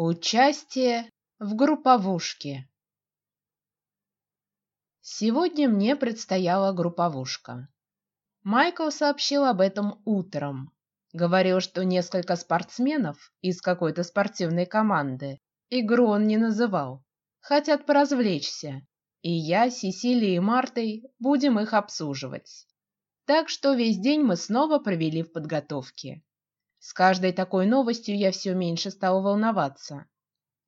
Участие в групповушке. Сегодня мне предстояла групповушка. Майкл сообщил об этом утром. Говорил, что несколько спортсменов из какой-то спортивной команды, игру он не называл, хотят поразвлечься, и я, Сесилией и Мартой будем их обсуживать. Так что весь день мы снова провели в подготовке. С каждой такой новостью я все меньше стала волноваться.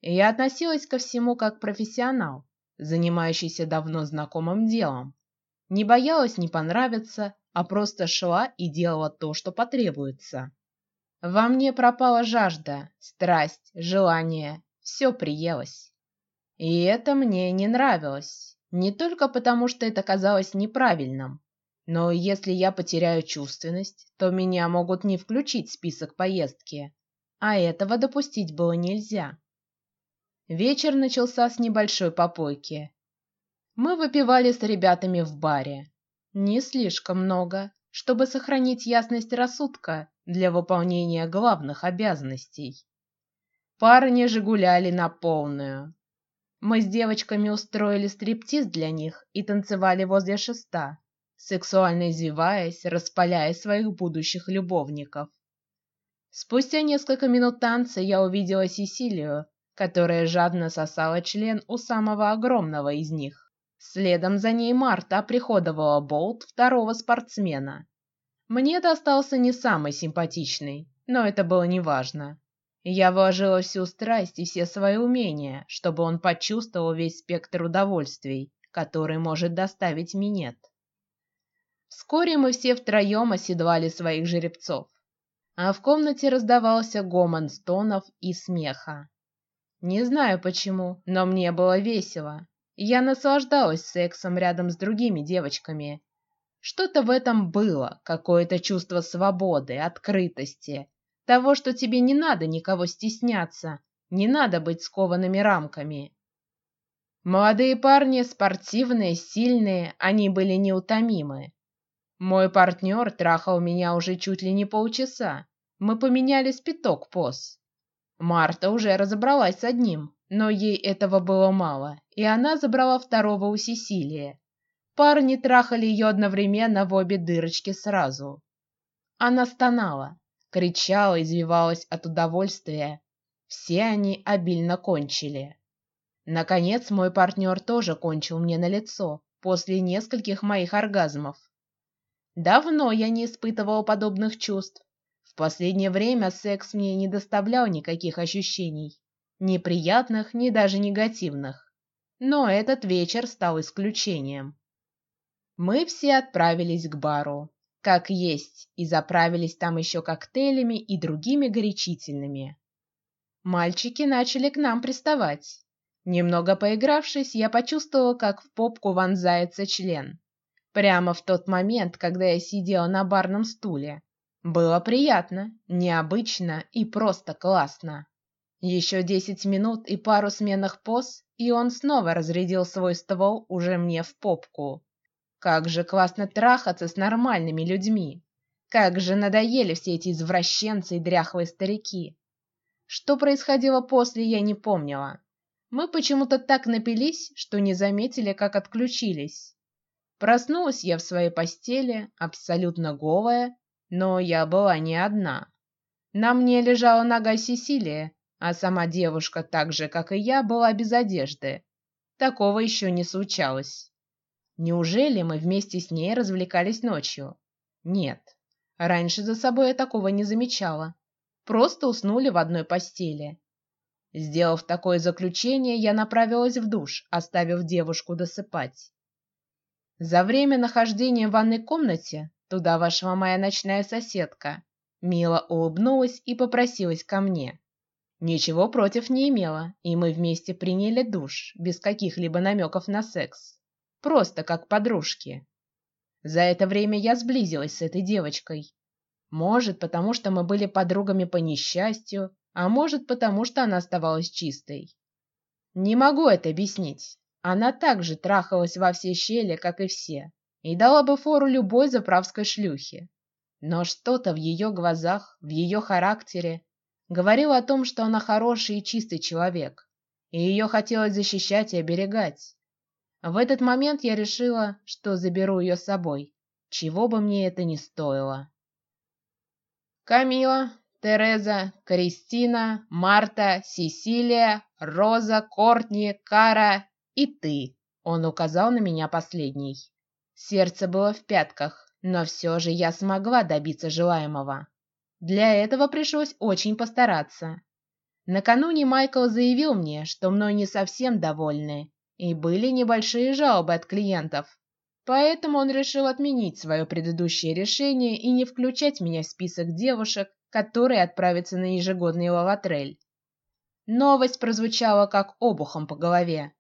Я относилась ко всему как профессионал, занимающийся давно знакомым делом. Не боялась не понравиться, а просто шла и делала то, что потребуется. Во мне пропала жажда, страсть, желание, все приелось. И это мне не нравилось, не только потому, что это казалось неправильным, но если я потеряю чувственность, то меня могут не включить в список поездки, а этого допустить было нельзя. Вечер начался с небольшой попойки. Мы выпивали с ребятами в баре. Не слишком много, чтобы сохранить ясность рассудка для выполнения главных обязанностей. Парни же гуляли на полную. Мы с девочками устроили стриптиз для них и танцевали возле шеста сексуально извиваясь, распаляя своих будущих любовников. Спустя несколько минут танца я увидела Сесилию, которая жадно сосала член у самого огромного из них. Следом за ней Марта оприходовала болт второго спортсмена. Мне достался не самый симпатичный, но это было неважно. Я вложила всю страсть и все свои умения, чтобы он почувствовал весь спектр удовольствий, который может доставить минет. Вскоре мы все втроем оседлали своих жеребцов, а в комнате раздавался гомон стонов и смеха. Не знаю почему, но мне было весело. Я наслаждалась сексом рядом с другими девочками. Что-то в этом было, какое-то чувство свободы, открытости, того, что тебе не надо никого стесняться, не надо быть скованными рамками. Молодые парни, спортивные, сильные, они были неутомимы. Мой партнер трахал меня уже чуть ли не полчаса. Мы поменялись пяток поз. Марта уже разобралась с одним, но ей этого было мало, и она забрала второго у Сесилии. Парни трахали ее одновременно в обе дырочки сразу. Она стонала, кричала, извивалась от удовольствия. Все они обильно кончили. Наконец мой партнер тоже кончил мне на лицо после нескольких моих оргазмов. Давно я не испытывал подобных чувств. В последнее время секс мне не доставлял никаких ощущений, ни приятных, ни даже негативных. Но этот вечер стал исключением. Мы все отправились к бару, как есть, и заправились там еще коктейлями и другими горячительными. Мальчики начали к нам приставать. Немного поигравшись, я почувствовал, как в попку вонзается член. Прямо в тот момент, когда я сидела на барном стуле. Было приятно, необычно и просто классно. Еще десять минут и пару сменных поз, и он снова разрядил свой ствол уже мне в попку. Как же классно трахаться с нормальными людьми! Как же надоели все эти извращенцы и дряхлые старики! Что происходило после, я не помнила. Мы почему-то так напились, что не заметили, как отключились. Проснулась я в своей постели, абсолютно голая, но я была не одна. На мне лежала нога Сесилия, а сама девушка, так же как и я, была без одежды. Такого еще не случалось. Неужели мы вместе с ней развлекались ночью? Нет, раньше за собой я такого не замечала. Просто уснули в одной постели. Сделав такое заключение, я направилась в душ, оставив девушку досыпать. За время нахождения в ванной комнате туда вошла моя ночная соседка. Мила улыбнулась и попросилась ко мне. Ничего против не имела, и мы вместе приняли душ без каких-либо намеков на секс, просто как подружки. За это время я сблизилась с этой девочкой. Может, потому что мы были подругами по несчастью, а может, потому что она оставалась чистой. Не могу это объяснить. Она также трахалась во все щели, как и все, и дала бы фору любой заправской шлюхе. Но что-то в ее глазах, в ее характере Говорил о том, что она хороший и чистый человек, и ее хотелось защищать и оберегать. В этот момент я решила, что заберу ее с собой, чего бы мне это ни стоило. Камила, Тереза, Кристина, Марта, Сесилия, Роза, Кортни, Кара и ты. Он указал на меня последний. Сердце было в пятках, но все же я смогла добиться желаемого. Для этого пришлось очень постараться. Накануне Майкл заявил мне, что мной не совсем довольны, и были небольшие жалобы от клиентов. Поэтому он решил отменить свое предыдущее решение и не включать меня в список девушек, которые отправятся на ежегодный лаватрель. Новость прозвучала как обухом по голове.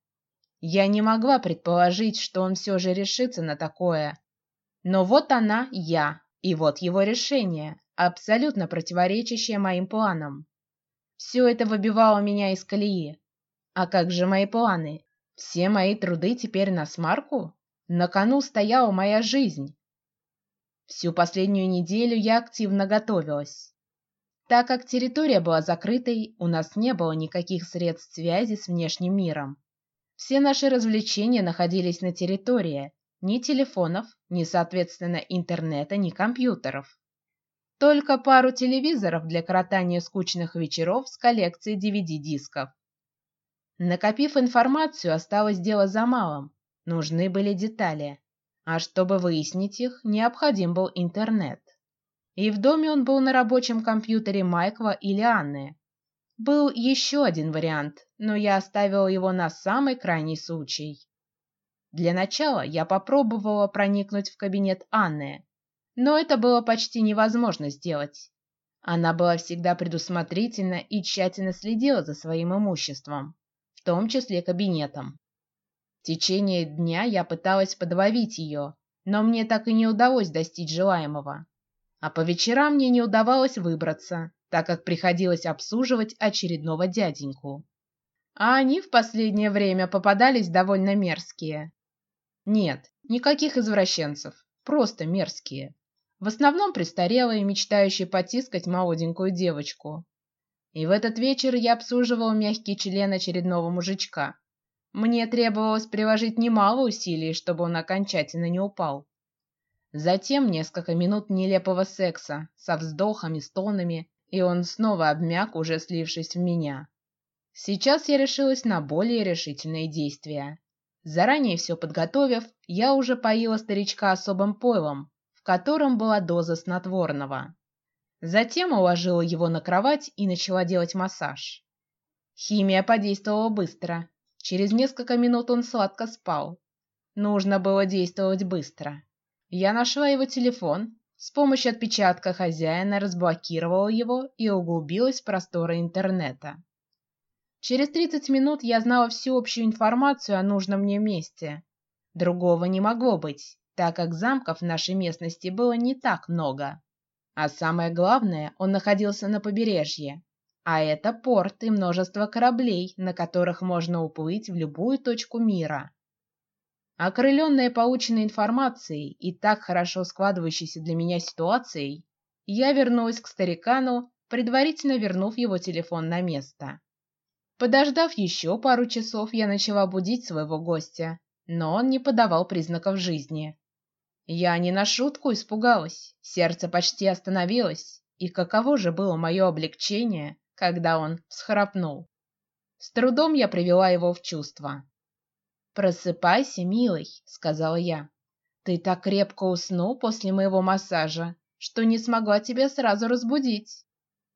Я не могла предположить, что он все же решится на такое. Но вот она, я, и вот его решение, абсолютно противоречащее моим планам. Все это выбивало меня из колеи. А как же мои планы? Все мои труды теперь на смарку? На кону стояла моя жизнь. Всю последнюю неделю я активно готовилась. Так как территория была закрытой, у нас не было никаких средств связи с внешним миром. Все наши развлечения находились на территории, ни телефонов, ни, соответственно, интернета, ни компьютеров. Только пару телевизоров для коротания скучных вечеров с коллекцией DVD-дисков. Накопив информацию, осталось дело за малым. Нужны были детали, а чтобы выяснить их, необходим был интернет. И в доме он был на рабочем компьютере Майкла или Анны, был еще один вариант, но я оставила его на самый крайний случай. Для начала я попробовала проникнуть в кабинет Анны, но это было почти невозможно сделать. Она была всегда предусмотрительна и тщательно следила за своим имуществом, в том числе кабинетом. В течение дня я пыталась подловить ее, но мне так и не удалось достичь желаемого. А по вечерам мне не удавалось выбраться, так как приходилось обслуживать очередного дяденьку. А они в последнее время попадались довольно мерзкие. Нет, никаких извращенцев, просто мерзкие. В основном престарелые, мечтающие потискать молоденькую девочку. И в этот вечер я обслуживал мягкий член очередного мужичка. Мне требовалось приложить немало усилий, чтобы он окончательно не упал. Затем несколько минут нелепого секса со вздохами, стонами и он снова обмяк, уже слившись в меня. Сейчас я решилась на более решительные действия. Заранее все подготовив, я уже поила старичка особым пойлом, в котором была доза снотворного. Затем уложила его на кровать и начала делать массаж. Химия подействовала быстро. Через несколько минут он сладко спал. Нужно было действовать быстро. Я нашла его телефон, с помощью отпечатка хозяина разблокировала его и углубилась в просторы интернета. Через 30 минут я знала всю общую информацию о нужном мне месте. Другого не могло быть, так как замков в нашей местности было не так много. А самое главное, он находился на побережье, а это порт и множество кораблей, на которых можно уплыть в любую точку мира. Окрыленная полученной информацией и так хорошо складывающейся для меня ситуацией, я вернулась к старикану, предварительно вернув его телефон на место. Подождав еще пару часов, я начала будить своего гостя, но он не подавал признаков жизни. Я не на шутку испугалась, сердце почти остановилось, и каково же было мое облегчение, когда он всхрапнул. С трудом я привела его в чувство. Просыпайся, милый, сказала я. Ты так крепко уснул после моего массажа, что не смогла тебя сразу разбудить.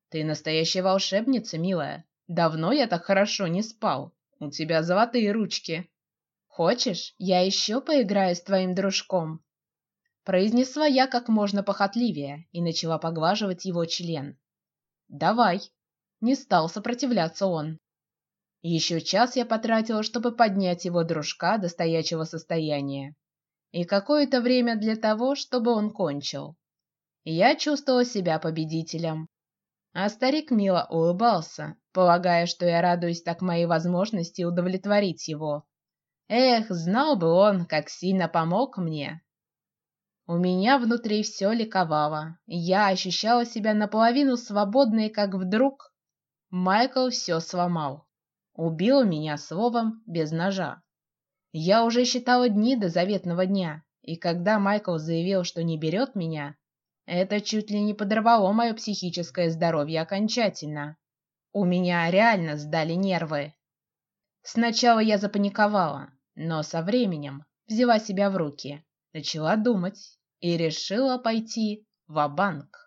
Ты настоящая волшебница, милая. Давно я так хорошо не спал. У тебя золотые ручки. Хочешь, я еще поиграю с твоим дружком? Произнесла я как можно похотливее и начала поглаживать его член. Давай. Не стал сопротивляться он. Еще час я потратила, чтобы поднять его дружка до стоячего состояния, и какое-то время для того, чтобы он кончил. Я чувствовала себя победителем, а старик мило улыбался, полагая, что я радуюсь так моей возможности удовлетворить его. Эх, знал бы он, как сильно помог мне. У меня внутри все ликовало, я ощущала себя наполовину свободной, как вдруг Майкл все сломал, убил меня словом без ножа. Я уже считала дни до заветного дня, и когда Майкл заявил, что не берет меня, это чуть ли не подорвало мое психическое здоровье окончательно. У меня реально сдали нервы. Сначала я запаниковала, но со временем взяла себя в руки, начала думать и решила пойти в банк